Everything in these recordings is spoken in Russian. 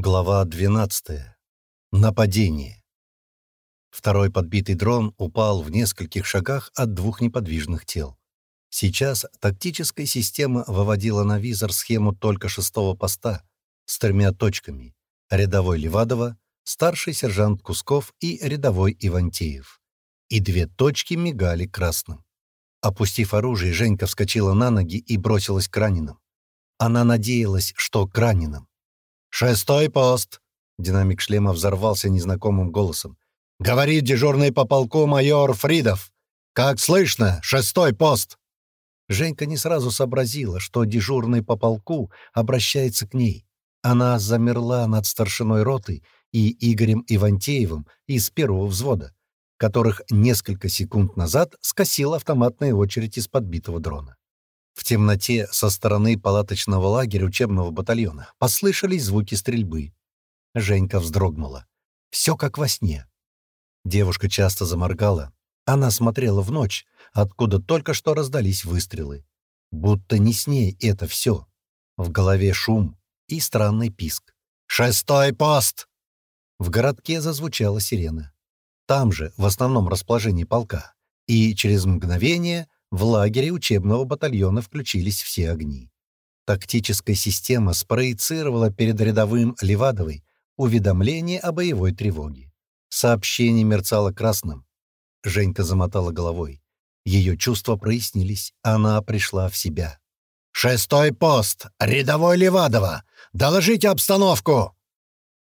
Глава 12. Нападение. Второй подбитый дрон упал в нескольких шагах от двух неподвижных тел. Сейчас тактическая система выводила на визор схему только шестого поста с тремя точками — рядовой Левадова, старший сержант Кусков и рядовой Ивантеев. И две точки мигали красным. Опустив оружие, Женька вскочила на ноги и бросилась к раненым. Она надеялась, что к раненым. «Шестой пост!» — динамик шлема взорвался незнакомым голосом. «Говорит дежурный по полку майор Фридов! Как слышно, шестой пост!» Женька не сразу сообразила, что дежурный по полку обращается к ней. Она замерла над старшиной роты и Игорем Ивантеевым из первого взвода, которых несколько секунд назад скосила автоматная очередь из подбитого дрона. В темноте со стороны палаточного лагеря учебного батальона послышались звуки стрельбы. Женька вздрогнула. Все как во сне. Девушка часто заморгала. Она смотрела в ночь, откуда только что раздались выстрелы. Будто не с ней это все. В голове шум и странный писк. «Шестой пост!» В городке зазвучала сирена. Там же, в основном расположении полка. И через мгновение в лагере учебного батальона включились все огни. Тактическая система спроецировала перед рядовым Левадовой уведомление о боевой тревоге. Сообщение мерцало красным. Женька замотала головой. Ее чувства прояснились, она пришла в себя. «Шестой пост! Рядовой Левадова! Доложите обстановку!»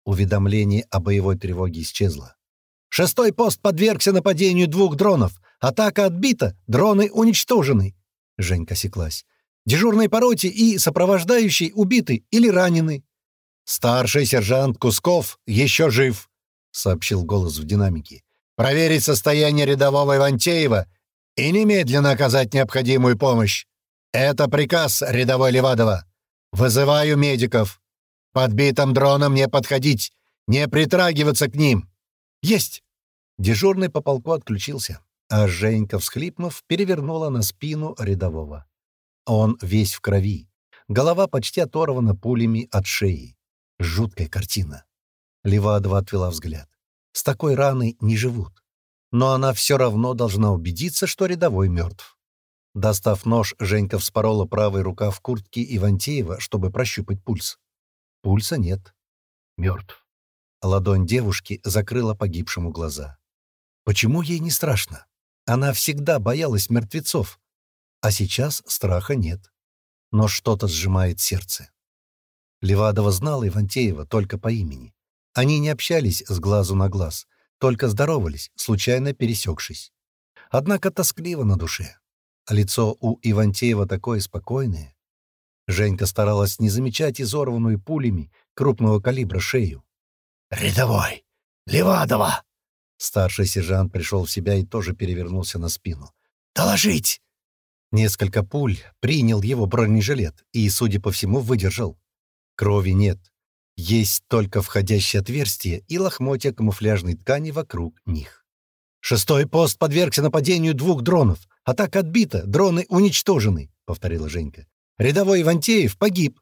Уведомление о боевой тревоге исчезло. «Шестой пост подвергся нападению двух дронов. Атака отбита, дроны уничтожены. Женька осеклась. Дежурный по роте и сопровождающий убиты или ранены. Старший сержант Кусков еще жив, сообщил голос в динамике. Проверить состояние рядового Ивантеева и немедленно оказать необходимую помощь. Это приказ рядовой Левадова. Вызываю медиков. Подбитым дроном не подходить, не притрагиваться к ним. Есть. Дежурный по полку отключился. А Женька, всхлипнув, перевернула на спину рядового. Он весь в крови. Голова почти оторвана пулями от шеи. Жуткая картина. Левадова отвела взгляд. С такой раной не живут. Но она все равно должна убедиться, что рядовой мертв. Достав нож, Женька вспорола правой рукав куртки Ивантеева, чтобы прощупать пульс. Пульса нет. Мертв. Ладонь девушки закрыла погибшему глаза. Почему ей не страшно? Она всегда боялась мертвецов, а сейчас страха нет. Но что-то сжимает сердце. Левадова знала Ивантеева только по имени. Они не общались с глазу на глаз, только здоровались, случайно пересекшись. Однако тоскливо на душе. А лицо у Ивантеева такое спокойное. Женька старалась не замечать изорванную пулями крупного калибра шею. «Рядовой! Левадова!» Старший сержант пришел в себя и тоже перевернулся на спину. «Доложить!» Несколько пуль принял его бронежилет и, судя по всему, выдержал. Крови нет. Есть только входящее отверстие и лохмотья камуфляжной ткани вокруг них. «Шестой пост подвергся нападению двух дронов. Атака отбита, дроны уничтожены», — повторила Женька. «Рядовой Ивантеев погиб».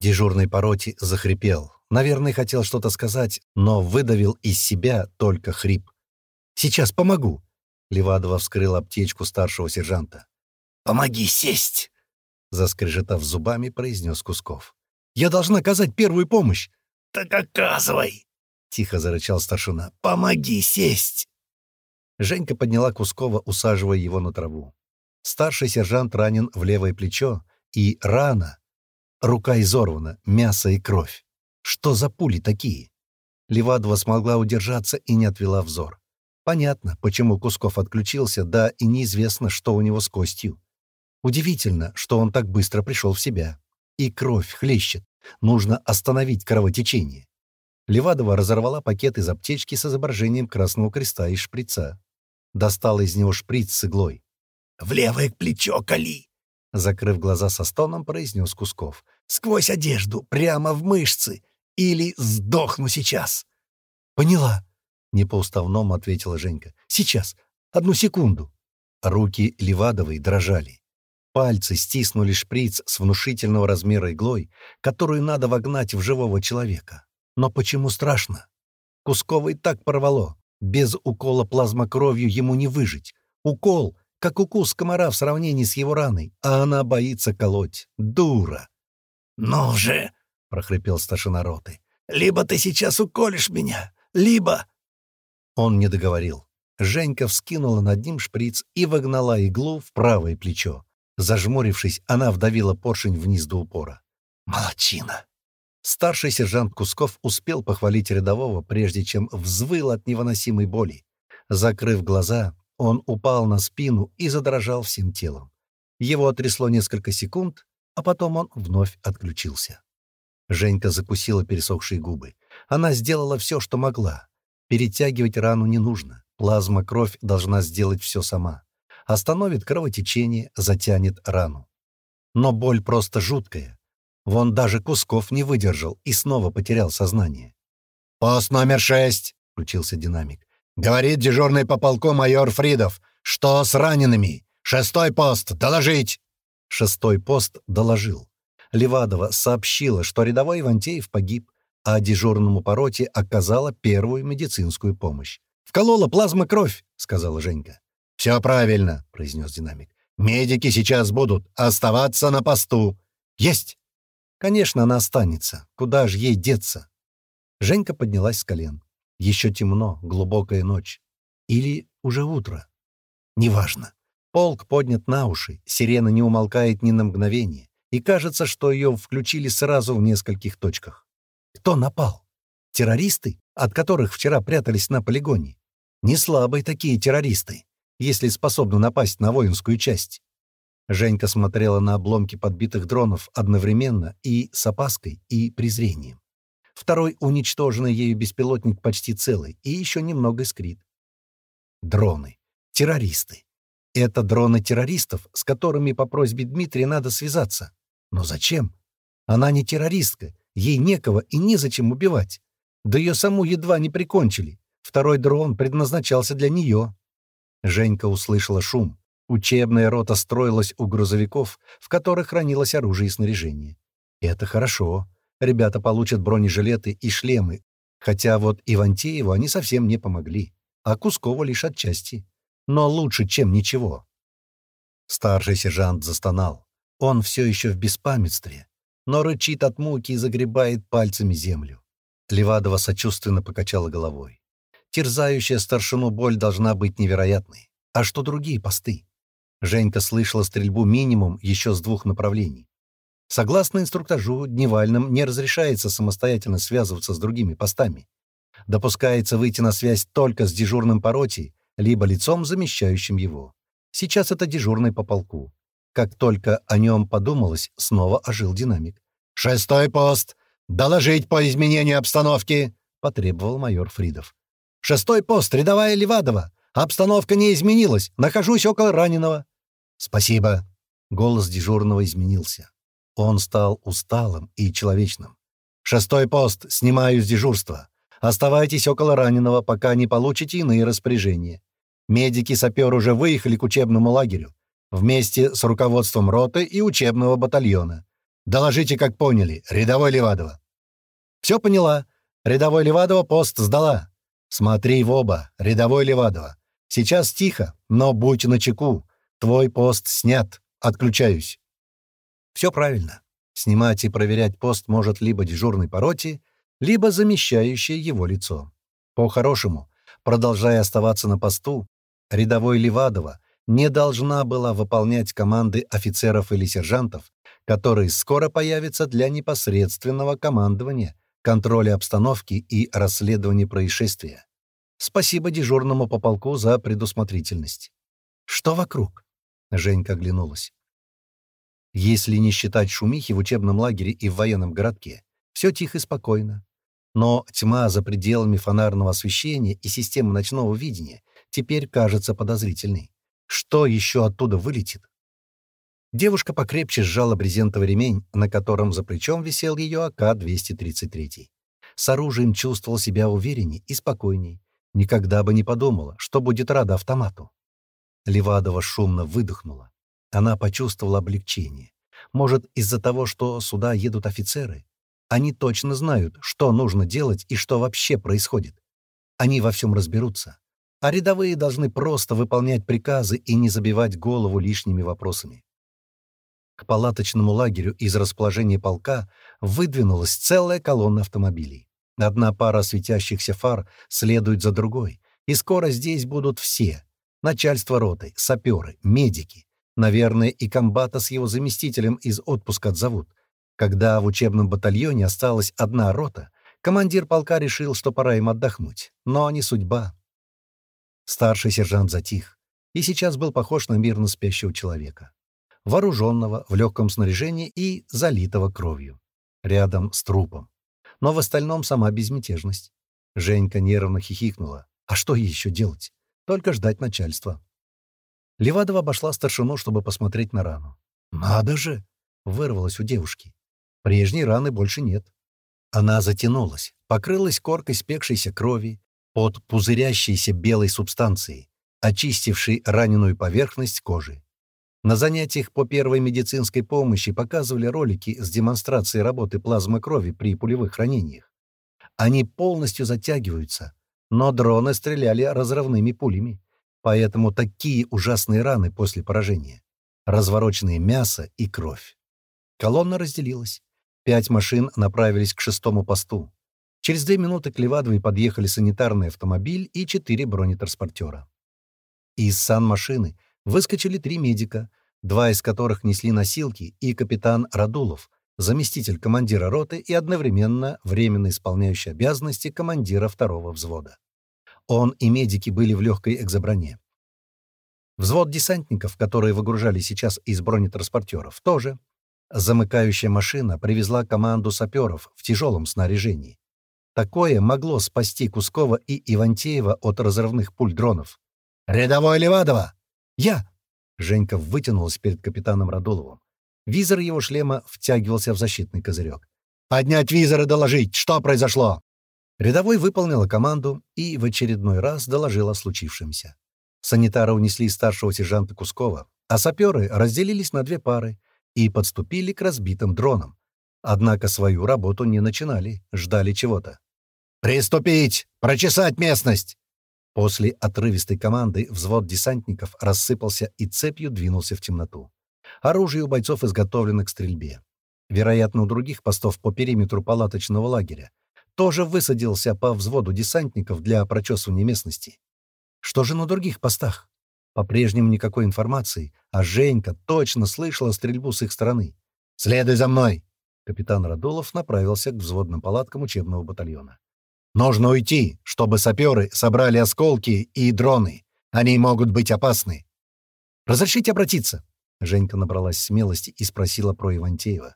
Дежурный по роте захрипел. Наверное, хотел что-то сказать, но выдавил из себя только хрип. «Сейчас помогу!» Левадова вскрыла аптечку старшего сержанта. «Помоги сесть!» Заскрежетав зубами, произнес Кусков. «Я должна оказать первую помощь!» «Так оказывай!» — тихо зарычал старшина. «Помоги сесть!» Женька подняла Кускова, усаживая его на траву. Старший сержант ранен в левое плечо, и рана. Рука изорвана, мясо и кровь. Что за пули такие? Левадова смогла удержаться и не отвела взор. Понятно, почему Кусков отключился, да и неизвестно, что у него с костью. Удивительно, что он так быстро пришел в себя. И кровь хлещет. Нужно остановить кровотечение. Левадова разорвала пакет из аптечки с изображением Красного Креста и шприца. Достала из него шприц с иглой. «В левое плечо кали!» Закрыв глаза со стоном, произнес Кусков. «Сквозь одежду, прямо в мышцы. Или сдохну сейчас. Поняла, не по-уставному ответила Женька. Сейчас. Одну секунду. Руки Левадовой дрожали. Пальцы стиснули шприц с внушительного размера иглой, которую надо вогнать в живого человека. Но почему страшно? Кускова и так порвало. Без укола плазмокровью ему не выжить. Укол, как укус комара в сравнении с его раной, а она боится колоть. Дура! «Ну же!» — прохрипел старшина роты. «Либо ты сейчас уколешь меня, либо...» Он не договорил. Женька вскинула над ним шприц и вогнала иглу в правое плечо. Зажмурившись, она вдавила поршень вниз до упора. «Молодчина!» Старший сержант Кусков успел похвалить рядового, прежде чем взвыл от невыносимой боли. Закрыв глаза, он упал на спину и задрожал всем телом. Его отрясло несколько секунд, а потом он вновь отключился. Женька закусила пересохшие губы. Она сделала все, что могла. Перетягивать рану не нужно. Плазма-кровь должна сделать все сама. Остановит кровотечение, затянет рану. Но боль просто жуткая. Вон даже Кусков не выдержал и снова потерял сознание. «Пост номер шесть», — включился динамик. «Говорит дежурный по полку майор Фридов. Что с ранеными? Шестой пост, доложить!» Шестой пост доложил. Левадова сообщила, что рядовой Ивантеев погиб, а дежурному по роте оказала первую медицинскую помощь. «Вколола плазма кровь», — сказала Женька. «Все правильно», — произнес динамик. «Медики сейчас будут оставаться на посту». «Есть!» Конечно, она останется. Куда же ей деться? Женька поднялась с колен. Еще темно, глубокая ночь. Или уже утро. Неважно. Полк поднят на уши, сирена не умолкает ни на мгновение, и кажется, что ее включили сразу в нескольких точках. Кто напал? Террористы, от которых вчера прятались на полигоне? Не слабые такие террористы, если способны напасть на воинскую часть. Женька смотрела на обломки подбитых дронов одновременно и с опаской, и презрением. Второй уничтоженный ею беспилотник почти целый и еще немного искрит. Дроны. Террористы. Это дроны террористов, с которыми по просьбе Дмитрия надо связаться. Но зачем? Она не террористка, ей некого и незачем убивать. Да ее саму едва не прикончили. Второй дрон предназначался для нее. Женька услышала шум. Учебная рота строилась у грузовиков, в которых хранилось оружие и снаряжение. Это хорошо. Ребята получат бронежилеты и шлемы, хотя вот Ивантееву они совсем не помогли, а Кускову лишь отчасти. Но лучше, чем ничего. Старший сержант застонал. Он все еще в беспамятстве, но рычит от муки и загребает пальцами землю. Левадова сочувственно покачала головой. Терзающая старшину боль должна быть невероятной. А что другие посты? Женька слышала стрельбу минимум еще с двух направлений. Согласно инструктажу, Дневальным не разрешается самостоятельно связываться с другими постами. Допускается выйти на связь только с дежурным по роте, либо лицом, замещающим его. Сейчас это дежурный по полку. Как только о нем подумалось, снова ожил динамик. «Шестой пост! Доложить по изменению обстановки!» — потребовал майор Фридов. «Шестой пост, рядовая Левадова! Обстановка не изменилась. Нахожусь около раненого». «Спасибо». Голос дежурного изменился. Он стал усталым и человечным. «Шестой пост. Снимаю с дежурства. Оставайтесь около раненого, пока не получите иные распоряжения. Медики-сапер уже выехали к учебному лагерю вместе с руководством роты и учебного батальона. Доложите, как поняли. Рядовой Левадова». «Все поняла. Рядовой Левадова пост сдала. Смотри в оба. Рядовой Левадова. Сейчас тихо, но будь начеку. Твой пост снят. Отключаюсь. Все правильно. Снимать и проверять пост может либо дежурный по роте, либо замещающее его лицо. По-хорошему, продолжая оставаться на посту, рядовой Левадова не должна была выполнять команды офицеров или сержантов, которые скоро появятся для непосредственного командования, контроля обстановки и расследования происшествия. Спасибо дежурному по полку за предусмотрительность. Что вокруг? Женька оглянулась. Если не считать шумихи в учебном лагере и в военном городке, все тихо и спокойно. Но тьма за пределами фонарного освещения и системы ночного видения теперь кажется подозрительной. Что еще оттуда вылетит? Девушка покрепче сжала брезентовый ремень, на котором за плечом висел ее АК-233. С оружием чувствовал себя уверенней и спокойней, Никогда бы не подумала, что будет рада автомату. Левадова шумно выдохнула. Она почувствовала облегчение. Может, из-за того, что сюда едут офицеры? Они точно знают, что нужно делать и что вообще происходит. Они во всем разберутся. А рядовые должны просто выполнять приказы и не забивать голову лишними вопросами. К палаточному лагерю из расположения полка выдвинулась целая колонна автомобилей. Одна пара светящихся фар следует за другой, и скоро здесь будут все — начальство роты, саперы, медики. Наверное, и комбата с его заместителем из отпуска отзовут. Когда в учебном батальоне осталась одна рота, командир полка решил, что пора им отдохнуть. Но не судьба. Старший сержант затих и сейчас был похож на мирно спящего человека вооруженного в легком снаряжении и залитого кровью. Рядом с трупом. Но в остальном сама безмятежность. Женька нервно хихикнула. А что ей еще делать? Только ждать начальства. Левадова обошла старшину, чтобы посмотреть на рану. «Надо же!» — вырвалось у девушки. Прежней раны больше нет. Она затянулась, покрылась коркой спекшейся крови под пузырящейся белой субстанцией, очистившей раненую поверхность кожи. На занятиях по первой медицинской помощи показывали ролики с демонстрацией работы плазмы крови при пулевых ранениях. Они полностью затягиваются, но дроны стреляли разрывными пулями, поэтому такие ужасные раны после поражения. Развороченное мясо и кровь. Колонна разделилась. Пять машин направились к шестому посту. Через две минуты к Левадовой подъехали санитарный автомобиль и четыре бронетранспортера. Из сан-машины — выскочили три медика, два из которых несли носилки, и капитан Радулов, заместитель командира роты и одновременно временно исполняющий обязанности командира второго взвода. Он и медики были в легкой экзоброне. Взвод десантников, которые выгружали сейчас из бронетранспортеров, тоже. Замыкающая машина привезла команду саперов в тяжелом снаряжении. Такое могло спасти Кускова и Ивантеева от разрывных пуль дронов. «Рядовой Левадова!» «Я!» — Женька вытянулась перед капитаном Радуловым. Визор его шлема втягивался в защитный козырек. «Поднять визор и доложить! Что произошло?» Рядовой выполнила команду и в очередной раз доложила о случившемся. Санитары унесли старшего сержанта Кускова, а саперы разделились на две пары и подступили к разбитым дронам. Однако свою работу не начинали, ждали чего-то. «Приступить! Прочесать местность!» После отрывистой команды взвод десантников рассыпался и цепью двинулся в темноту. Оружие у бойцов изготовлено к стрельбе. Вероятно, у других постов по периметру палаточного лагеря тоже высадился по взводу десантников для прочесывания местности. Что же на других постах? По-прежнему никакой информации, а Женька точно слышала стрельбу с их стороны. «Следуй за мной!» Капитан Радулов направился к взводным палаткам учебного батальона. Нужно уйти, чтобы саперы собрали осколки и дроны. Они могут быть опасны. «Разрешите обратиться?» Женька набралась смелости и спросила про Ивантеева.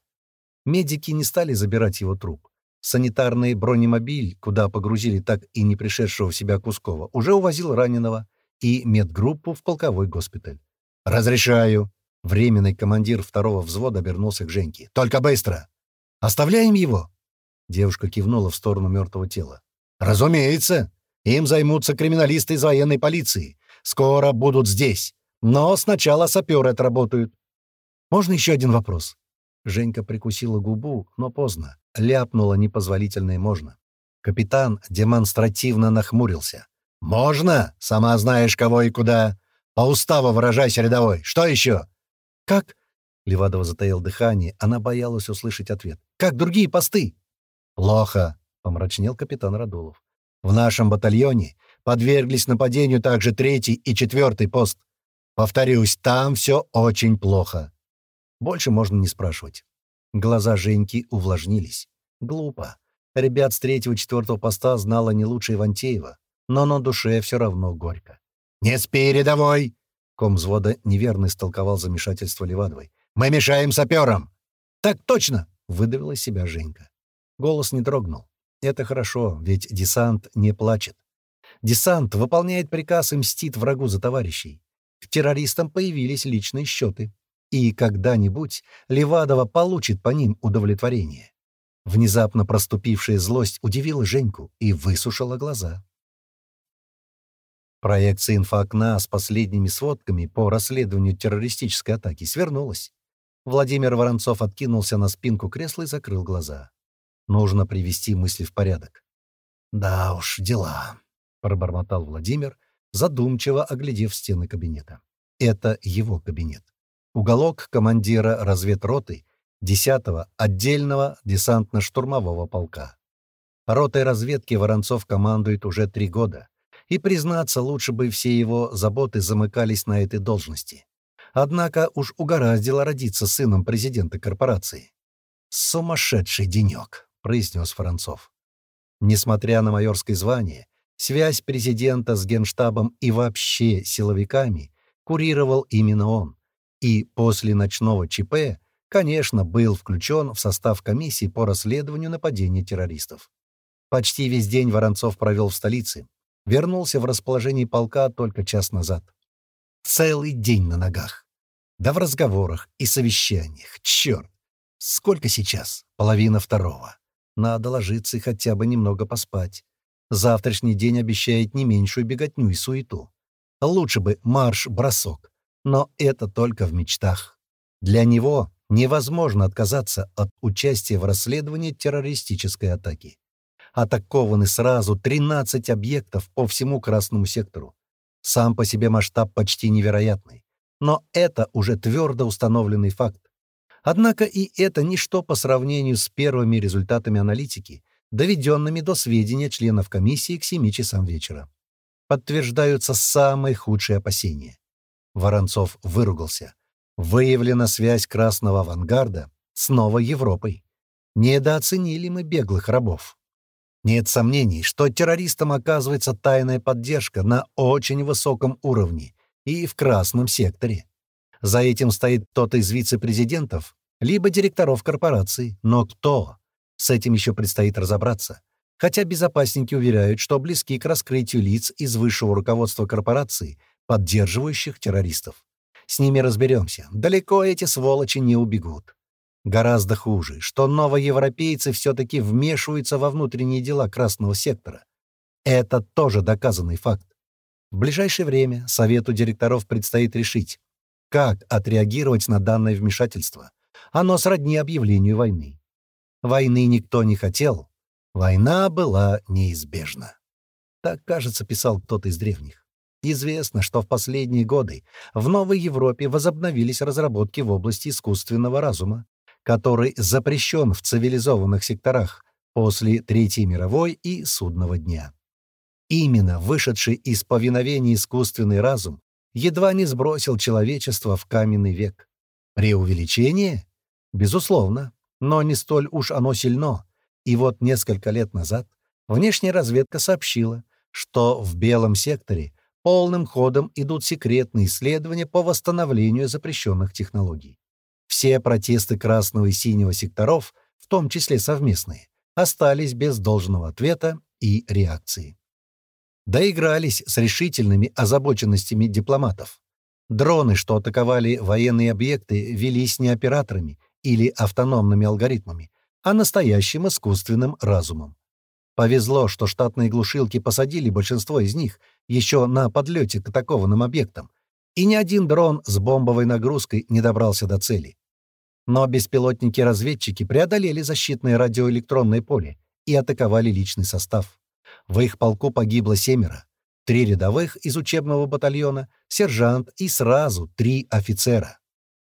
Медики не стали забирать его труп. Санитарный бронемобиль, куда погрузили так и не пришедшего в себя Кускова, уже увозил раненого и медгруппу в полковой госпиталь. «Разрешаю!» Временный командир второго взвода обернулся к Женьке. «Только быстро!» «Оставляем его!» Девушка кивнула в сторону мертвого тела. «Разумеется. Им займутся криминалисты из военной полиции. Скоро будут здесь. Но сначала саперы отработают». «Можно еще один вопрос?» Женька прикусила губу, но поздно. Ляпнула непозволительное «можно». Капитан демонстративно нахмурился. «Можно? Сама знаешь, кого и куда. По уставу выражайся, рядовой. Что еще?» «Как?» Левадова затаил дыхание. Она боялась услышать ответ. «Как другие посты?» «Плохо», — помрачнел капитан Радулов. «В нашем батальоне подверглись нападению также третий и четвертый пост. Повторюсь, там все очень плохо». Больше можно не спрашивать. Глаза Женьки увлажнились. Глупо. Ребят с третьего и четвертого поста знала не лучше Ивантеева, но на душе все равно горько. «Не спи, рядовой!» Ком взвода неверно истолковал замешательство Левадовой. «Мы мешаем саперам!» «Так точно!» — выдавила из себя Женька. Голос не дрогнул. Это хорошо, ведь десант не плачет. Десант выполняет приказ и мстит врагу за товарищей. К террористам появились личные счеты. И когда-нибудь Левадова получит по ним удовлетворение. Внезапно проступившая злость удивила Женьку и высушила глаза. Проекция инфоокна с последними сводками по расследованию террористической атаки свернулась. Владимир Воронцов откинулся на спинку кресла и закрыл глаза. Нужно привести мысли в порядок. «Да уж, дела», — пробормотал Владимир, задумчиво оглядев стены кабинета. Это его кабинет. Уголок командира разведроты 10-го отдельного десантно-штурмового полка. Ротой разведки Воронцов командует уже три года. И, признаться, лучше бы все его заботы замыкались на этой должности. Однако уж угораздило родиться сыном президента корпорации. «Сумасшедший денек», — произнес Воронцов. Несмотря на майорское звание, связь президента с генштабом и вообще силовиками курировал именно он. И после ночного ЧП, конечно, был включен в состав комиссии по расследованию нападения террористов. Почти весь день Воронцов провел в столице. Вернулся в расположение полка только час назад. Целый день на ногах. Да в разговорах и совещаниях. Черт! Сколько сейчас? Половина второго. Надо ложиться и хотя бы немного поспать. Завтрашний день обещает не меньшую беготню и суету. Лучше бы марш-бросок. Но это только в мечтах. Для него невозможно отказаться от участия в расследовании террористической атаки атакованы сразу 13 объектов по всему Красному сектору. Сам по себе масштаб почти невероятный. Но это уже твердо установленный факт. Однако и это ничто по сравнению с первыми результатами аналитики, доведенными до сведения членов комиссии к 7 часам вечера. Подтверждаются самые худшие опасения. Воронцов выругался. Выявлена связь красного авангарда с новой Европой. Недооценили мы беглых рабов. Нет сомнений, что террористам оказывается тайная поддержка на очень высоком уровне и в красном секторе. За этим стоит кто-то из вице-президентов, либо директоров корпораций. Но кто? С этим еще предстоит разобраться. Хотя безопасники уверяют, что близки к раскрытию лиц из высшего руководства корпорации, поддерживающих террористов. С ними разберемся. Далеко эти сволочи не убегут. Гораздо хуже, что новоевропейцы все-таки вмешиваются во внутренние дела Красного сектора. Это тоже доказанный факт. В ближайшее время Совету директоров предстоит решить, как отреагировать на данное вмешательство. Оно сродни объявлению войны. Войны никто не хотел. Война была неизбежна. Так, кажется, писал кто-то из древних. Известно, что в последние годы в Новой Европе возобновились разработки в области искусственного разума, который запрещен в цивилизованных секторах после Третьей мировой и Судного дня. Именно вышедший из повиновения искусственный разум едва не сбросил человечество в каменный век. Преувеличение? Безусловно, но не столь уж оно сильно. И вот несколько лет назад внешняя разведка сообщила, что в Белом секторе полным ходом идут секретные исследования по восстановлению запрещенных технологий. Все протесты красного и синего секторов, в том числе совместные, остались без должного ответа и реакции. Доигрались с решительными озабоченностями дипломатов. Дроны, что атаковали военные объекты, велись не операторами или автономными алгоритмами, а настоящим искусственным разумом. Повезло, что штатные глушилки посадили большинство из них еще на подлете к атакованным объектам, и ни один дрон с бомбовой нагрузкой не добрался до цели. Но беспилотники-разведчики преодолели защитное радиоэлектронное поле и атаковали личный состав. В их полку погибло семеро. Три рядовых из учебного батальона, сержант и сразу три офицера.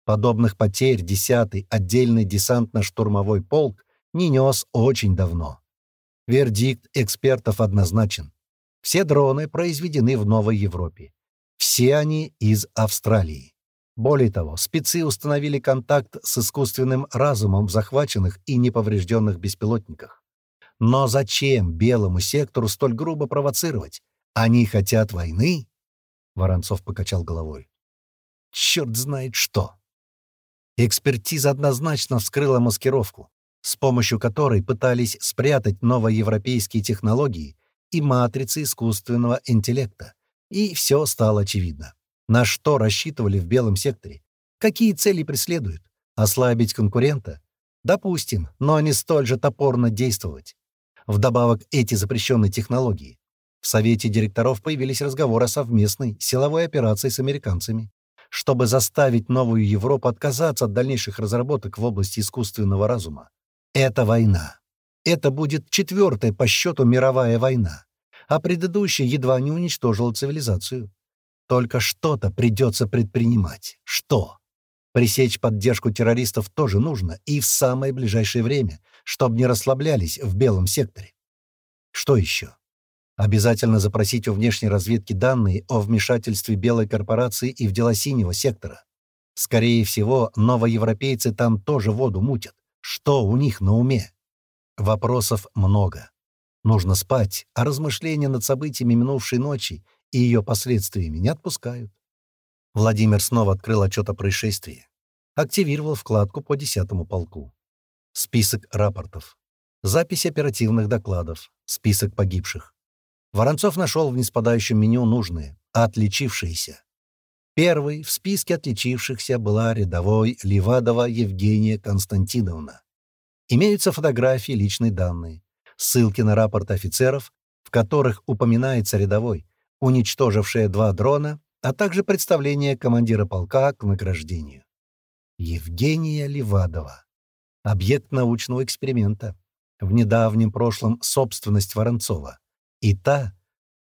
Подобных потерь 10-й отдельный десантно-штурмовой полк не нес очень давно. Вердикт экспертов однозначен. Все дроны произведены в Новой Европе. Все они из Австралии. Более того, спецы установили контакт с искусственным разумом в захваченных и неповрежденных беспилотниках. Но зачем белому сектору столь грубо провоцировать? Они хотят войны? Воронцов покачал головой. Черт знает что. Экспертиза однозначно вскрыла маскировку, с помощью которой пытались спрятать новоевропейские технологии и матрицы искусственного интеллекта. И все стало очевидно. На что рассчитывали в белом секторе? Какие цели преследуют? Ослабить конкурента? Допустим, но не столь же топорно действовать. Вдобавок эти запрещенные технологии. В Совете директоров появились разговоры о совместной силовой операции с американцами, чтобы заставить новую Европу отказаться от дальнейших разработок в области искусственного разума. Это война. Это будет четвертая по счету мировая война, а предыдущая едва не уничтожила цивилизацию. Только что-то придется предпринимать. Что? Пресечь поддержку террористов тоже нужно, и в самое ближайшее время, чтобы не расслаблялись в белом секторе. Что еще? Обязательно запросить у внешней разведки данные о вмешательстве белой корпорации и в дела синего сектора. Скорее всего, новоевропейцы там тоже воду мутят. Что у них на уме? Вопросов много. Нужно спать, а размышления над событиями минувшей ночи и ее последствиями не отпускают. Владимир снова открыл отчет о происшествии. Активировал вкладку по десятому полку. Список рапортов. Запись оперативных докладов. Список погибших. Воронцов нашел в неспадающем меню нужные, отличившиеся. Первой в списке отличившихся была рядовой Левадова Евгения Константиновна. Имеются фотографии, личные данные, ссылки на рапорты офицеров, в которых упоминается рядовой, уничтожившая два дрона, а также представление командира полка к награждению. Евгения Левадова. Объект научного эксперимента. В недавнем прошлом собственность Воронцова. И та,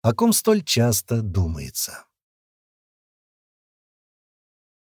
о ком столь часто думается.